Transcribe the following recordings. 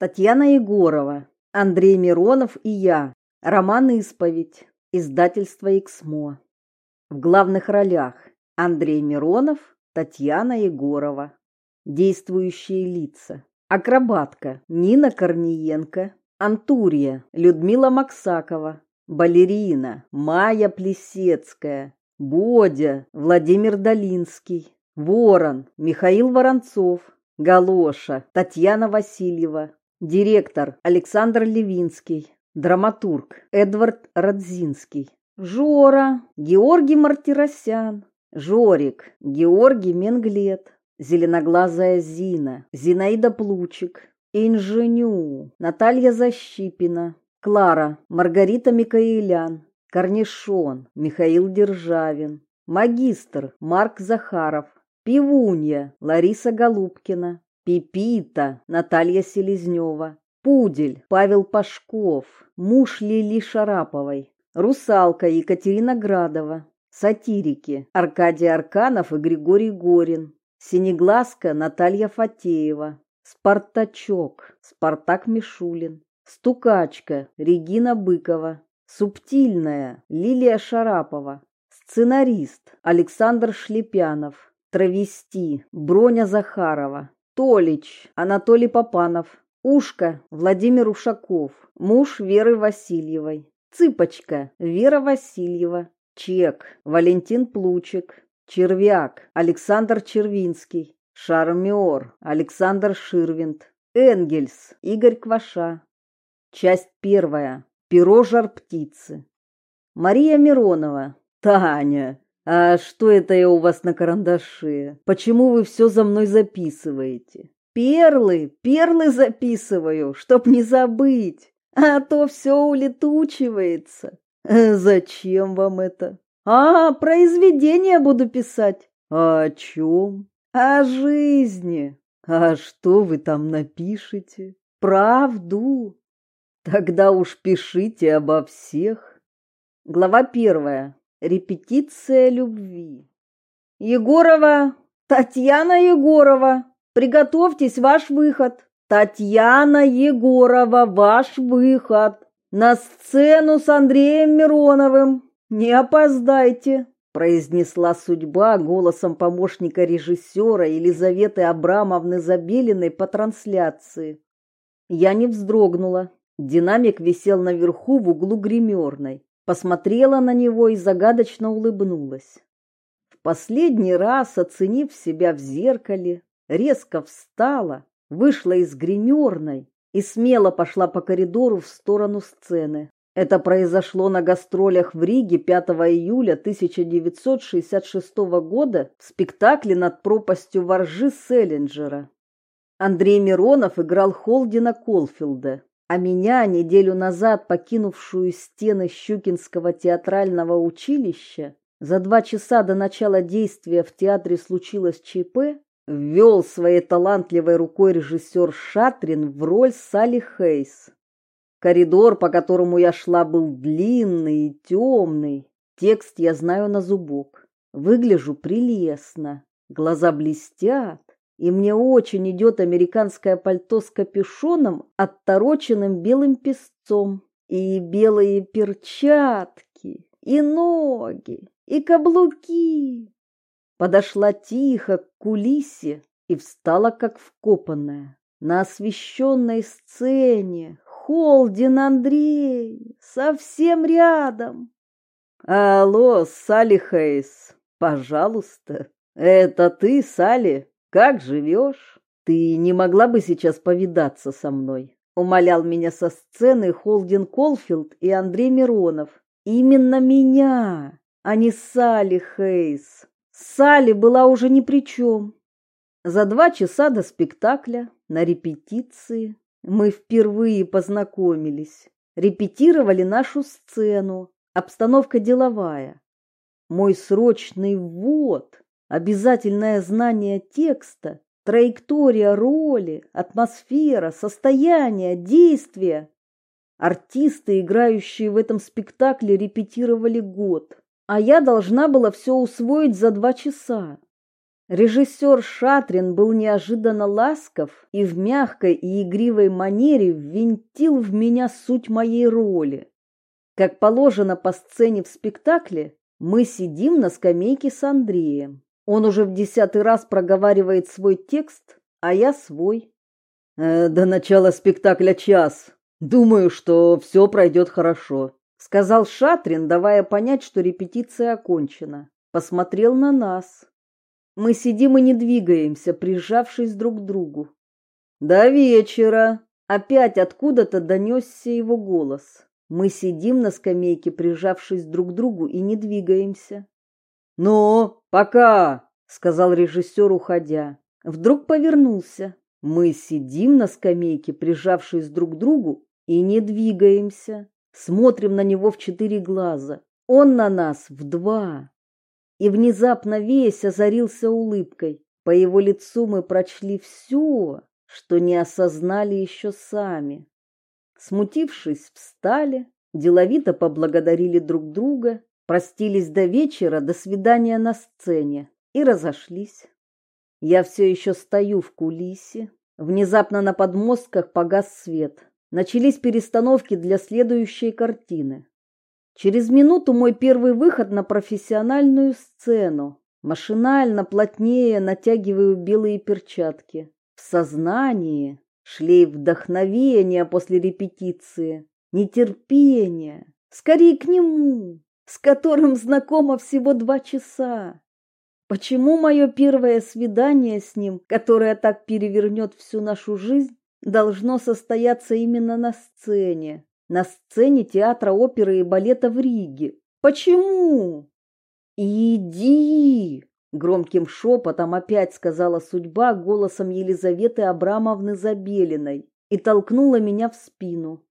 Татьяна Егорова, Андрей Миронов и я. Роман «Исповедь». Издательство «Эксмо». В главных ролях Андрей Миронов, Татьяна Егорова. Действующие лица. Акробатка Нина Корниенко, Антурия Людмила Максакова, балерина Майя Плесецкая, Бодя Владимир Долинский, Ворон Михаил Воронцов, Галоша Татьяна Васильева, директор Александр Левинский, драматург Эдвард Радзинский, Жора Георгий Мартиросян, Жорик Георгий Менглет, Зеленоглазая Зина, Зинаида Плучик, Инженю, Наталья Защипина, Клара, Маргарита Микаэлян, Корнишон, Михаил Державин, магистр Марк Захаров, Пивунья Лариса Голубкина, Пипита Наталья Селезнева, Пудель Павел Пашков, муж Лили Шараповой, Русалка Екатерина Градова, сатирики Аркадий Арканов и Григорий Горин, Синеглазка Наталья Фатеева, Спартачок Спартак Мишулин, Стукачка Регина Быкова, Субтильная Лилия Шарапова, сценарист Александр Шлепянов, Травести Броня Захарова, Толич Анатолий Попанов, Ушка Владимир Ушаков, муж Веры Васильевой, Цыпочка Вера Васильева, Чек Валентин Плучик, Червяк Александр Червинский, Шармиор Александр Ширвинд, Энгельс Игорь Кваша. Часть первая. Перо жар птицы. Мария Миронова. Таня. А что это я у вас на карандаше? Почему вы все за мной записываете? Перлы, перлы записываю, чтоб не забыть. А то все улетучивается. Э, зачем вам это? А, произведение буду писать. А о чем? О жизни. А что вы там напишете? Правду. Тогда уж пишите обо всех. Глава первая. Репетиция любви. Егорова, Татьяна Егорова, приготовьтесь, ваш выход. Татьяна Егорова, ваш выход. На сцену с Андреем Мироновым. Не опоздайте, произнесла судьба голосом помощника режиссера Елизаветы Абрамовны Забелиной по трансляции. Я не вздрогнула. Динамик висел наверху в углу гримерной посмотрела на него и загадочно улыбнулась. В последний раз, оценив себя в зеркале, резко встала, вышла из гримерной и смело пошла по коридору в сторону сцены. Это произошло на гастролях в Риге 5 июля 1966 года в спектакле над пропастью воржи Селлинджера. Андрей Миронов играл Холдина Колфилда а меня, неделю назад покинувшую стены Щукинского театрального училища, за два часа до начала действия в театре случилось ЧП, ввел своей талантливой рукой режиссер Шатрин в роль Салли Хейс. Коридор, по которому я шла, был длинный и темный. Текст я знаю на зубок. Выгляжу прелестно. Глаза блестят и мне очень идет американское пальто с капюшоном, оттороченным белым песцом, и белые перчатки, и ноги, и каблуки. Подошла тихо к кулисе и встала как вкопанная. На освещенной сцене Холдин Андрей, совсем рядом. Алло, Салли Хейс, пожалуйста. Это ты, Салли? Как живешь? Ты не могла бы сейчас повидаться со мной? Умолял меня со сцены Холдин Колфилд и Андрей Миронов. Именно меня, а не Салли Хейс. Салли была уже ни при чем. За два часа до спектакля на репетиции мы впервые познакомились. Репетировали нашу сцену. Обстановка деловая. Мой срочный ввод Обязательное знание текста, траектория роли, атмосфера, состояние, действия. Артисты, играющие в этом спектакле, репетировали год, а я должна была все усвоить за два часа. Режиссер Шатрин был неожиданно ласков и в мягкой и игривой манере ввинтил в меня суть моей роли. Как положено по сцене в спектакле, мы сидим на скамейке с Андреем. Он уже в десятый раз проговаривает свой текст, а я свой. Э, до начала спектакля час. Думаю, что все пройдет хорошо, сказал Шатрин, давая понять, что репетиция окончена. Посмотрел на нас. Мы сидим и не двигаемся, прижавшись друг к другу. До вечера. Опять откуда-то донесся его голос. Мы сидим на скамейке, прижавшись друг к другу и не двигаемся. Ну, пока, сказал режиссер, уходя. Вдруг повернулся. Мы сидим на скамейке, прижавшись друг к другу и не двигаемся. Смотрим на него в четыре глаза. Он на нас в два и внезапно весь озарился улыбкой. По его лицу мы прочли все, что не осознали еще сами. Смутившись, встали, деловито поблагодарили друг друга, простились до вечера, до свидания на сцене и разошлись. Я все еще стою в кулисе. Внезапно на подмостках погас свет. Начались перестановки для следующей картины. Через минуту мой первый выход на профессиональную сцену. Машинально плотнее натягиваю белые перчатки. В сознании шлейф вдохновения после репетиции, нетерпения, скорее к нему, с которым знакомо всего два часа. Почему мое первое свидание с ним, которое так перевернет всю нашу жизнь, должно состояться именно на сцене? на сцене театра оперы и балета в Риге. Почему? Иди, громким шепотом опять сказала судьба голосом Елизаветы Абрамовны Забелиной и толкнула меня в спину.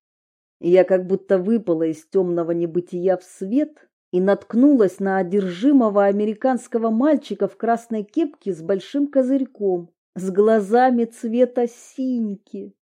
Я как будто выпала из темного небытия в свет и наткнулась на одержимого американского мальчика в красной кепке с большим козырьком, с глазами цвета синьки.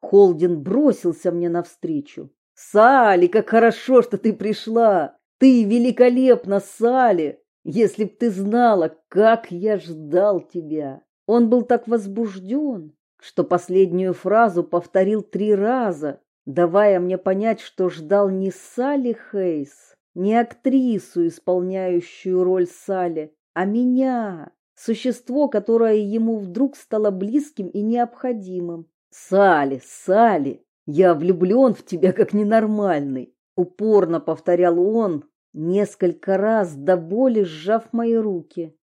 Холдин бросился мне навстречу. «Салли, как хорошо, что ты пришла! Ты великолепна, Салли! Если б ты знала, как я ждал тебя!» Он был так возбужден, что последнюю фразу повторил три раза, давая мне понять, что ждал не Салли Хейс, не актрису, исполняющую роль Салли, а меня, существо, которое ему вдруг стало близким и необходимым. Сали, Сали, я влюблен в тебя как ненормальный, упорно повторял он, несколько раз до боли сжав мои руки.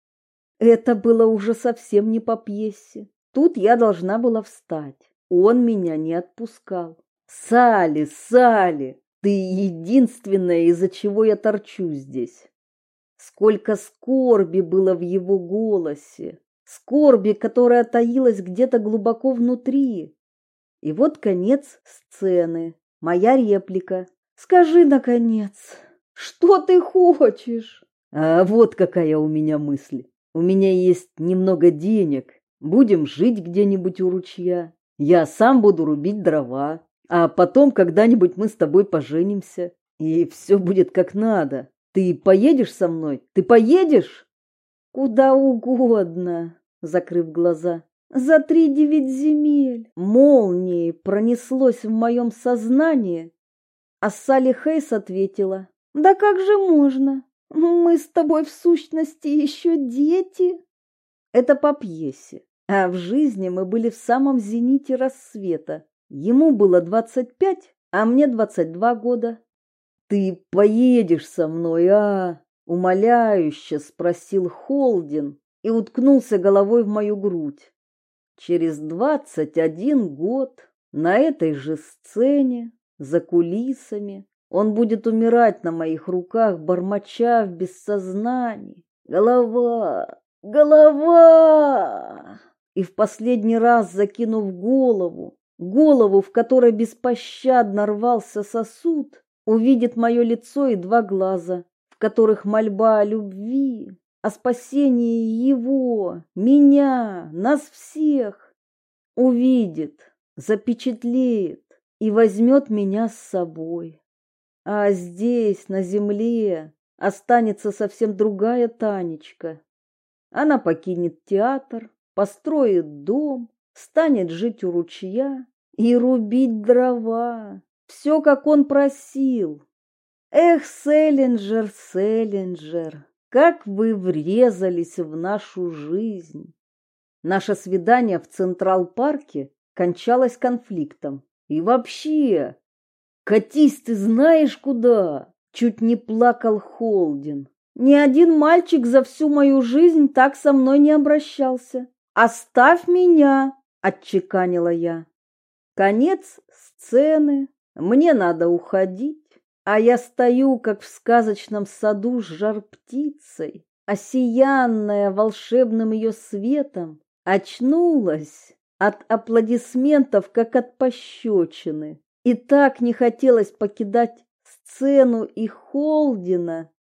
Это было уже совсем не по пьесе. Тут я должна была встать. Он меня не отпускал. Сали, Сали, ты единственная, из-за чего я торчу здесь. Сколько скорби было в его голосе, скорби, которая таилась где-то глубоко внутри. И вот конец сцены. Моя реплика. Скажи наконец, что ты хочешь? А вот какая у меня мысль. У меня есть немного денег. Будем жить где-нибудь у ручья. Я сам буду рубить дрова, а потом когда-нибудь мы с тобой поженимся, и все будет как надо. Ты поедешь со мной? Ты поедешь? Куда угодно, закрыв глаза. За три девять земель молнией пронеслось в моем сознании, а Салли Хейс ответила, «Да как же можно? Мы с тобой в сущности еще дети». Это по пьесе, а в жизни мы были в самом зените рассвета. Ему было двадцать пять, а мне двадцать два года. «Ты поедешь со мной, а?» — умоляюще спросил Холдин и уткнулся головой в мою грудь. Через двадцать один год на этой же сцене, за кулисами, он будет умирать на моих руках, бормоча в бессознании. Голова, голова! И в последний раз закинув голову, голову, в которой беспощадно рвался сосуд, увидит мое лицо и два глаза, в которых мольба о любви, о спасении его, меня, нас всех. Увидит, запечатлеет и возьмет меня с собой. А здесь, на земле, останется совсем другая Танечка. Она покинет театр, построит дом, станет жить у ручья и рубить дрова. Все, как он просил. Эх, Селлинджер, Селлинджер, как вы врезались в нашу жизнь. Наше свидание в Централ-парке кончалось конфликтом. И вообще, катись ты знаешь куда? Чуть не плакал Холдин. Ни один мальчик за всю мою жизнь так со мной не обращался. Оставь меня, отчеканила я. Конец сцены. Мне надо уходить. А я стою, как в сказочном саду с жар-птицей, осиянная волшебным ее светом, очнулась от аплодисментов, как от пощечины. И так не хотелось покидать сцену и Холдина.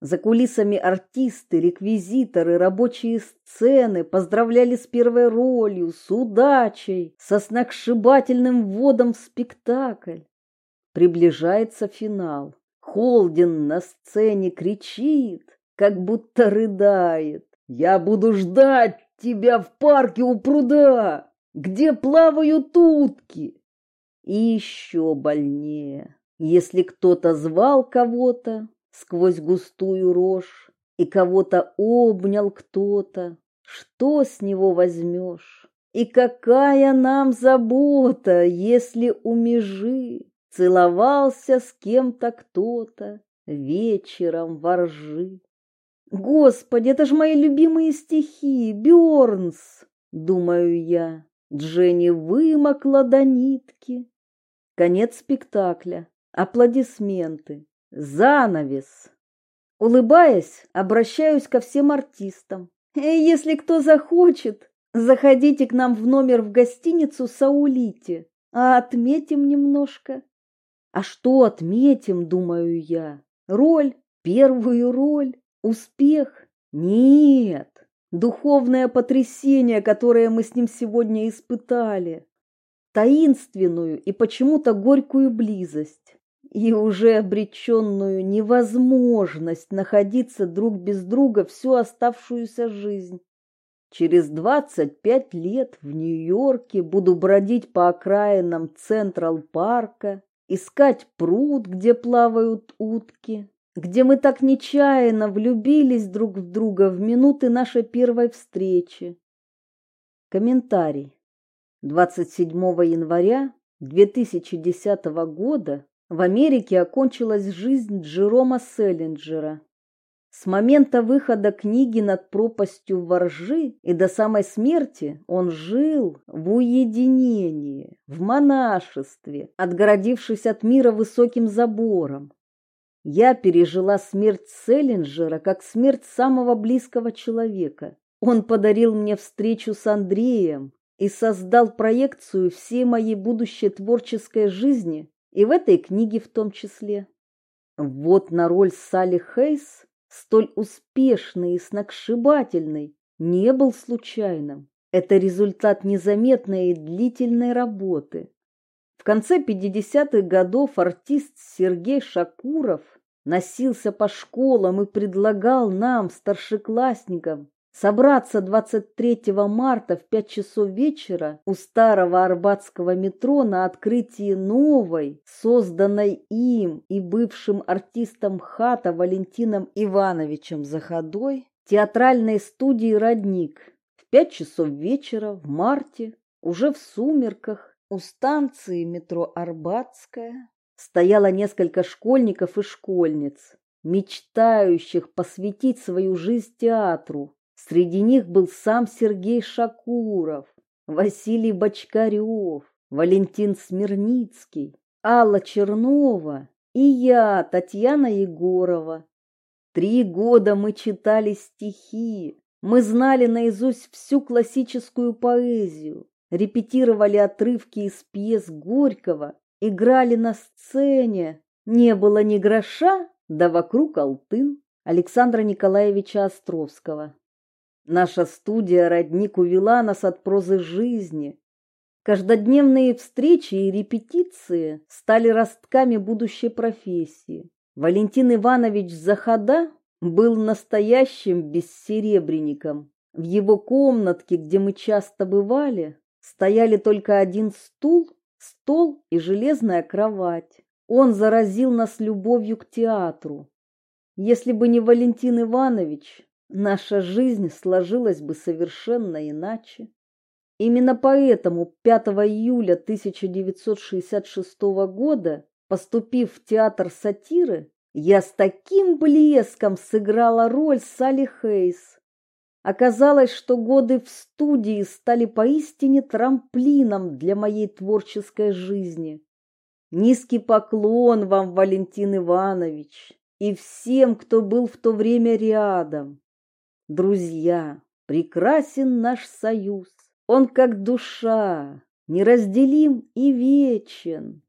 За кулисами артисты, реквизиторы, рабочие сцены поздравляли с первой ролью, с удачей, со сногсшибательным вводом в спектакль. Приближается финал. Холдин на сцене кричит, как будто рыдает. «Я буду ждать тебя в парке у пруда, где плавают утки!» И еще больнее, если кто-то звал кого-то сквозь густую рожь, и кого-то обнял кто-то, что с него возьмешь? И какая нам забота, если у межи целовался с кем-то кто-то вечером во ржи. Господи, это ж мои любимые стихи, Бёрнс, думаю я. Дженни вымокла до нитки. Конец спектакля. Аплодисменты. Занавес. Улыбаясь, обращаюсь ко всем артистам. «Э, если кто захочет, заходите к нам в номер в гостиницу Саулите, а отметим немножко. А что отметим, думаю я? Роль, первую роль, успех? Нет. Духовное потрясение, которое мы с ним сегодня испытали. Таинственную и почему-то горькую близость. И уже обреченную невозможность находиться друг без друга всю оставшуюся жизнь. Через двадцать пять лет в Нью-Йорке буду бродить по окраинам Централ-парка, искать пруд, где плавают утки, где мы так нечаянно влюбились друг в друга в минуты нашей первой встречи. Комментарий. 27 января 2010 года в Америке окончилась жизнь Джерома Селлинджера. С момента выхода книги над пропастью воржи и до самой смерти он жил в уединении, в монашестве, отгородившись от мира высоким забором. Я пережила смерть Селлинджера как смерть самого близкого человека. Он подарил мне встречу с Андреем и создал проекцию всей моей будущей творческой жизни, и в этой книге в том числе. Вот на роль Салли Хейс столь успешный и сногсшибательный, не был случайным. Это результат незаметной и длительной работы. В конце 50-х годов артист Сергей Шакуров носился по школам и предлагал нам, старшеклассникам, собраться 23 марта в 5 часов вечера у старого арбатского метро на открытии новой, созданной им и бывшим артистом ХАТа Валентином Ивановичем Заходой, театральной студии «Родник» в 5 часов вечера в марте, уже в сумерках, у станции метро Арбатская, стояло несколько школьников и школьниц, мечтающих посвятить свою жизнь театру, Среди них был сам Сергей Шакуров, Василий Бочкарев, Валентин Смирницкий, Алла Чернова и я, Татьяна Егорова. Три года мы читали стихи, мы знали наизусть всю классическую поэзию, репетировали отрывки из пьес Горького, играли на сцене. Не было ни гроша, да вокруг алтын Александра Николаевича Островского. Наша студия «Родник» увела нас от прозы жизни. Каждодневные встречи и репетиции стали ростками будущей профессии. Валентин Иванович Захода был настоящим бессеребренником. В его комнатке, где мы часто бывали, стояли только один стул, стол и железная кровать. Он заразил нас любовью к театру. Если бы не Валентин Иванович, наша жизнь сложилась бы совершенно иначе. Именно поэтому 5 июля 1966 года, поступив в театр сатиры, я с таким блеском сыграла роль Салли Хейс. Оказалось, что годы в студии стали поистине трамплином для моей творческой жизни. Низкий поклон вам, Валентин Иванович, и всем, кто был в то время рядом. Друзья, прекрасен наш союз. Он как душа, неразделим и вечен.